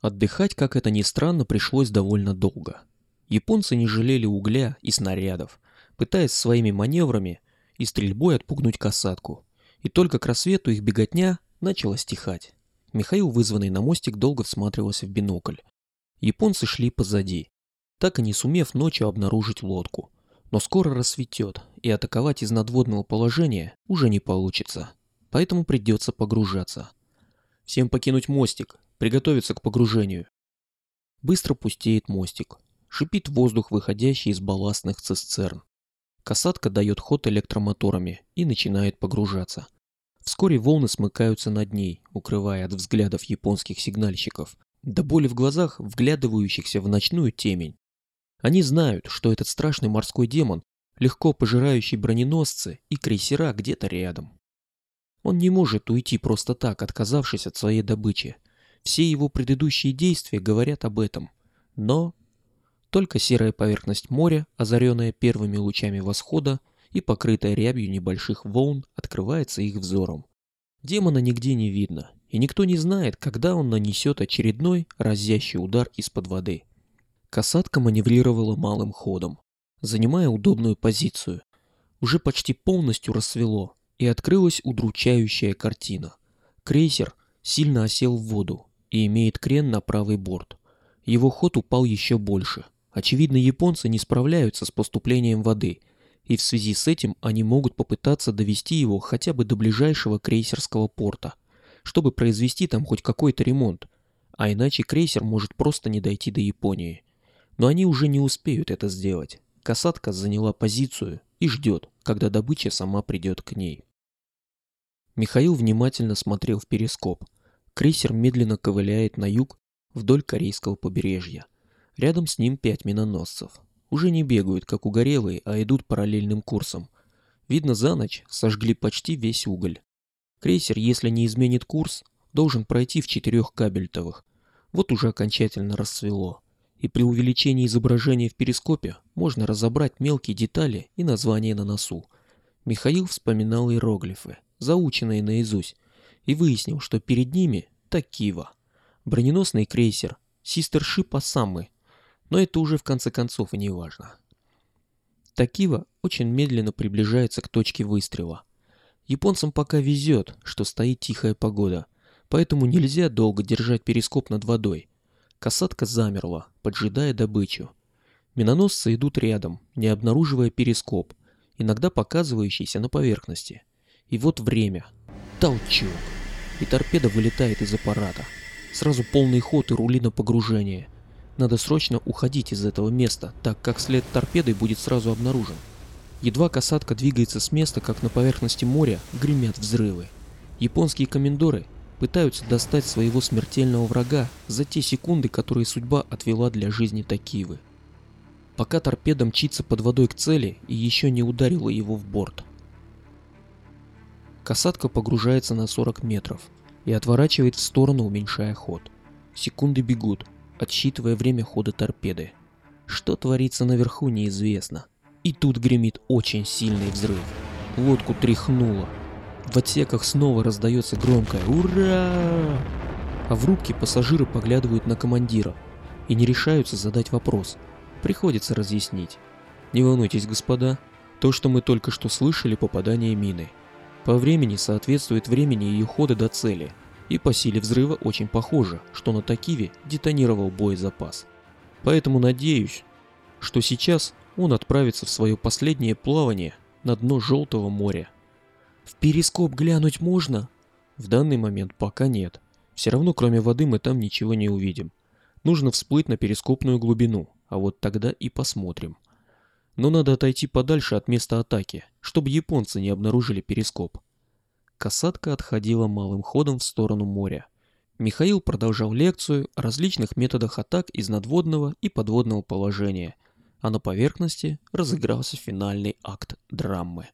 Отдыхать, как это ни странно, пришлось довольно долго. Японцы не жалели угля и снарядов, пытаясь своими маневрами и стрельбой отпугнуть касатку. И только к рассвету их беготня начала стихать. Михаил, вызванный на мостик, долго всматривался в бинокль. Японцы шли позади, так и не сумев ночью обнаружить лодку. Но скоро рассветет, и атаковать из надводного положения уже не получится. Поэтому придется погружаться. Всем покинуть мостик, приготовиться к погружению. Быстро пустеет мостик. Шипит воздух, выходящий из балластных цистерн. Касатка дает ход электромоторами и начинает погружаться. Вскоре волны смыкаются над ней, укрывая от взглядов японских сигнальщиков, до боли в глазах, вглядывающихся в ночную темень. Они знают, что этот страшный морской демон, легко пожирающий броненосцы и крейсера где-то рядом. Он не может уйти просто так, отказавшись от своей добычи. Все его предыдущие действия говорят об этом. Но только серая поверхность моря, озаренная первыми лучами восхода и покрытая рябью небольших волн, открывается их взором. Демона нигде не видно, и никто не знает, когда он нанесет очередной разящий удар из-под воды. Касатка маневрировала малым ходом, занимая удобную позицию. Уже почти полностью рассвело, и открылась удручающая картина. Крейсер сильно осел в воду и имеет крен на правый борт. Его ход упал еще больше. Очевидно, японцы не справляются с поступлением воды, и в связи с этим они могут попытаться довести его хотя бы до ближайшего крейсерского порта, чтобы произвести там хоть какой-то ремонт, а иначе крейсер может просто не дойти до Японии. Но они уже не успеют это сделать. Касатка заняла позицию и ждет, когда добыча сама придет к ней. Михаил внимательно смотрел в перископ. Крейсер медленно ковыляет на юг вдоль корейского побережья. Рядом с ним пять миноносцев. Уже не бегают, как угорелые, а идут параллельным курсом. Видно, за ночь сожгли почти весь уголь. Крейсер, если не изменит курс, должен пройти в четырех кабельтовых. Вот уже окончательно рассвело. И при увеличении изображения в перископе можно разобрать мелкие детали и названия на носу. Михаил вспоминал иероглифы заученные наизусть, и выяснил, что перед ними Такива, броненосный крейсер Систершип Осамы, но это уже в конце концов и не важно. Такива очень медленно приближается к точке выстрела. Японцам пока везет, что стоит тихая погода, поэтому нельзя долго держать перископ над водой. Касатка замерла, поджидая добычу. Миноносцы идут рядом, не обнаруживая перископ, иногда показывающийся на поверхности. И вот время. Толчок. И торпеда вылетает из аппарата. Сразу полный ход и рули на погружение. Надо срочно уходить из этого места, так как след торпеды будет сразу обнаружен. Едва касатка двигается с места, как на поверхности моря гремят взрывы. Японские комендоры пытаются достать своего смертельного врага за те секунды, которые судьба отвела для жизни Такивы. Пока торпеда мчится под водой к цели и еще не ударила его в борт. Касатка погружается на 40 метров и отворачивает в сторону, уменьшая ход. Секунды бегут, отсчитывая время хода торпеды. Что творится наверху, неизвестно. И тут гремит очень сильный взрыв. Лодку тряхнуло. В отсеках снова раздается громкое «Ура!». А в рубке пассажиры поглядывают на командира и не решаются задать вопрос. Приходится разъяснить. Не волнуйтесь, господа, то, что мы только что слышали, попадание мины. По времени соответствует времени ее хода до цели, и по силе взрыва очень похоже, что на Такиве детонировал боезапас. Поэтому надеюсь, что сейчас он отправится в свое последнее плавание на дно Желтого моря. В перископ глянуть можно? В данный момент пока нет. Все равно кроме воды мы там ничего не увидим. Нужно всплыть на перископную глубину, а вот тогда и посмотрим. Но надо отойти подальше от места атаки, чтобы японцы не обнаружили перископ. Касатка отходила малым ходом в сторону моря. Михаил продолжал лекцию о различных методах атак из надводного и подводного положения, а на поверхности разыгрался финальный акт драмы.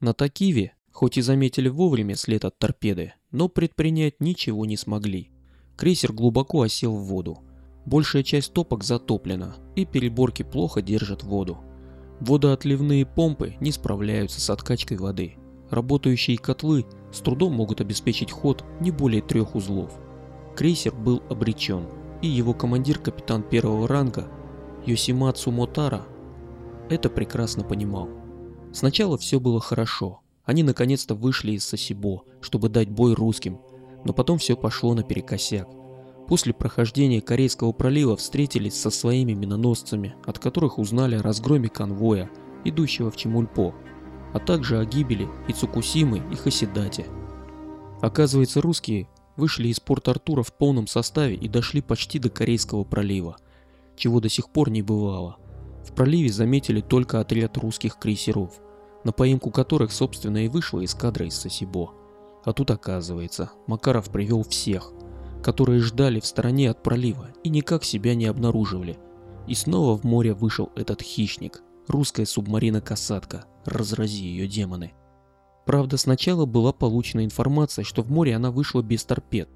На Такиве, хоть и заметили вовремя след от торпеды, но предпринять ничего не смогли. Крейсер глубоко осел в воду. Большая часть топок затоплена, и переборки плохо держат воду. Водоотливные помпы не справляются с откачкой воды. Работающие котлы с трудом могут обеспечить ход не более трех узлов. крейсер был обречен, и его командир, капитан первого ранга Йосимацу Мотара, это прекрасно понимал. Сначала все было хорошо. Они наконец-то вышли из Сосибо, чтобы дать бой русским, но потом все пошло наперекосяк. После прохождения Корейского пролива встретились со своими миноносцами, от которых узнали о разгроме конвоя, идущего в Чемульпо, а также о гибели и Цукусимы и Хасидате. Оказывается, русские вышли из порт Артура в полном составе и дошли почти до Корейского пролива, чего до сих пор не бывало. В проливе заметили только отряд русских крейсеров, на поимку которых, собственно, и вышла эскадра из Сосибо. А тут оказывается, Макаров привел всех, которые ждали в стороне от пролива и никак себя не обнаруживали. И снова в море вышел этот хищник, русская субмарина-касатка, разрази ее демоны. Правда, сначала была получена информация, что в море она вышла без торпед,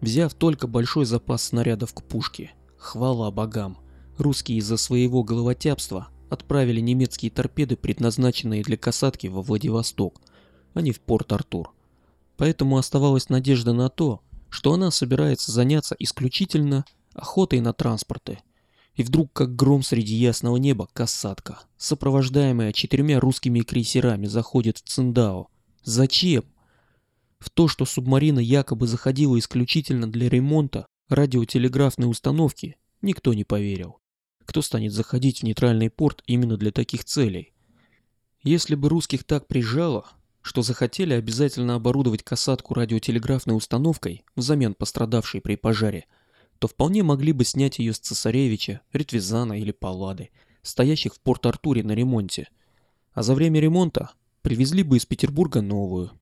взяв только большой запас снарядов к пушке. Хвала богам, русские из-за своего головотяпства отправили немецкие торпеды, предназначенные для касатки во Владивосток, а не в порт Артур. Поэтому оставалась надежда на то, что она собирается заняться исключительно охотой на транспорты. И вдруг, как гром среди ясного неба, касатка, сопровождаемая четырьмя русскими крейсерами, заходит в Циндао. Зачем? В то, что субмарина якобы заходила исключительно для ремонта радиотелеграфной установки, никто не поверил. Кто станет заходить в нейтральный порт именно для таких целей? Если бы русских так прижало, что захотели обязательно оборудовать касатку радиотелеграфной установкой взамен пострадавшей при пожаре, то вполне могли бы снять ее с цесаревича, Ретвизана или Паллады, стоящих в Порт-Артуре на ремонте. А за время ремонта привезли бы из Петербурга новую.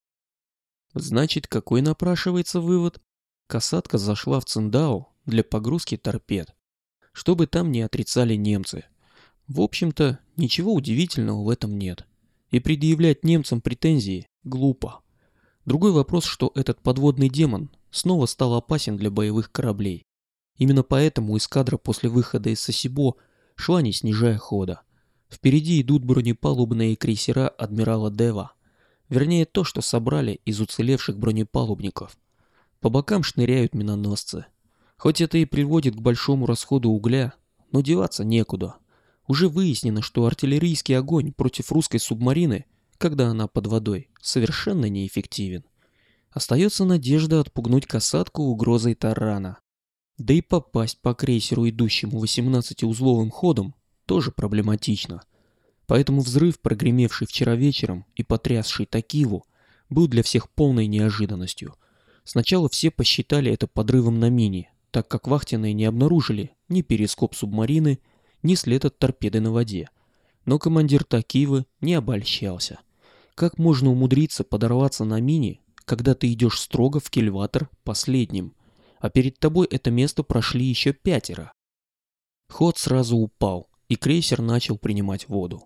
Значит, какой напрашивается вывод? Касатка зашла в Циндао для погрузки торпед. Что бы там ни отрицали немцы. В общем-то, ничего удивительного в этом нет и предъявлять немцам претензии глупо. Другой вопрос, что этот подводный демон снова стал опасен для боевых кораблей. Именно поэтому эскадра после выхода из Сосибо шла не снижая хода. Впереди идут бронепалубные крейсера адмирала Дева. Вернее, то, что собрали из уцелевших бронепалубников. По бокам шныряют миноносцы. Хоть это и приводит к большому расходу угля, но деваться некуда. Уже выяснено, что артиллерийский огонь против русской субмарины, когда она под водой, совершенно неэффективен. Остается надежда отпугнуть касатку угрозой тарана. Да и попасть по крейсеру, идущему 18-узловым ходом, тоже проблематично. Поэтому взрыв, прогремевший вчера вечером и потрясший Такиву, был для всех полной неожиданностью. Сначала все посчитали это подрывом на мине, так как вахтенные не обнаружили ни перископ субмарины, ни след от торпеды на воде. Но командир Такивы не обольщался. Как можно умудриться подорваться на мине, когда ты идешь строго в кильватор последним, а перед тобой это место прошли еще пятеро? Ход сразу упал, и крейсер начал принимать воду.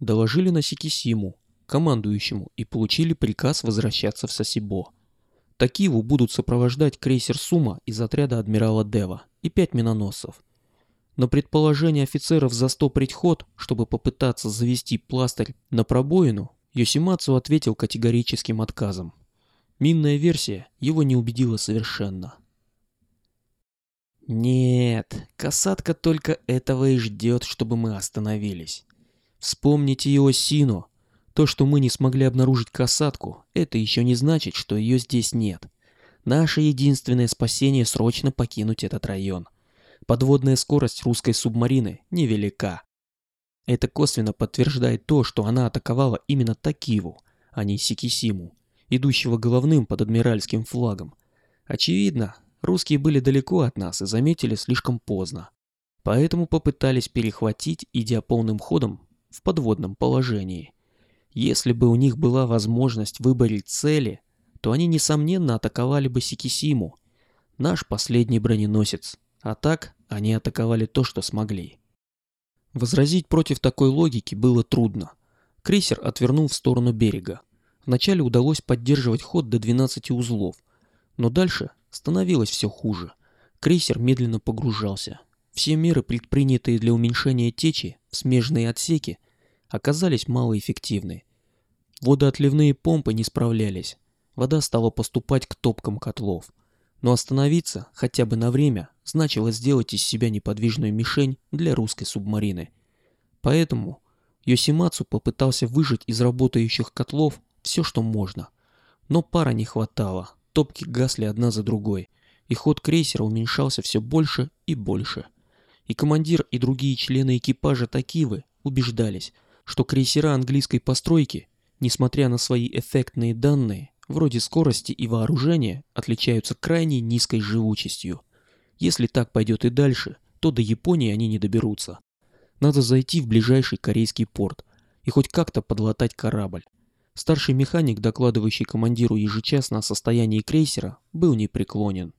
Доложили на Сикисиму, командующему, и получили приказ возвращаться в Сосибо. Такиву будут сопровождать крейсер Сума из отряда адмирала Дева и пять миноносцев – на предположение офицеров застопорить ход, чтобы попытаться завести пластырь на пробоину, Йосимацу ответил категорическим отказом. Минная версия его не убедила совершенно. Нет, касатка только этого и ждет, чтобы мы остановились. Вспомните его Сину. То, что мы не смогли обнаружить касатку, это еще не значит, что ее здесь нет. Наше единственное спасение срочно покинуть этот район подводная скорость русской субмарины невелика. Это косвенно подтверждает то, что она атаковала именно Такиву, а не Сикисиму, идущего головным под адмиральским флагом. Очевидно, русские были далеко от нас и заметили слишком поздно. Поэтому попытались перехватить, идя полным ходом в подводном положении. Если бы у них была возможность выбрать цели, то они, несомненно, атаковали бы Сикисиму, наш последний броненосец, а так они атаковали то, что смогли. Возразить против такой логики было трудно. Крейсер отвернул в сторону берега. Вначале удалось поддерживать ход до 12 узлов, но дальше становилось все хуже. Крейсер медленно погружался. Все меры, предпринятые для уменьшения течи в смежные отсеки, оказались малоэффективны. Водоотливные помпы не справлялись. Вода стала поступать к топкам котлов. Но остановиться, хотя бы на время, значило сделать из себя неподвижную мишень для русской субмарины. Поэтому Йосимацу попытался выжать из работающих котлов все, что можно. Но пара не хватало, топки гасли одна за другой, и ход крейсера уменьшался все больше и больше. И командир, и другие члены экипажа Такивы убеждались, что крейсера английской постройки, несмотря на свои эффектные данные, вроде скорости и вооружения, отличаются крайне низкой живучестью. Если так пойдет и дальше, то до Японии они не доберутся. Надо зайти в ближайший корейский порт и хоть как-то подлатать корабль. Старший механик, докладывающий командиру ежечасно о состоянии крейсера, был непреклонен.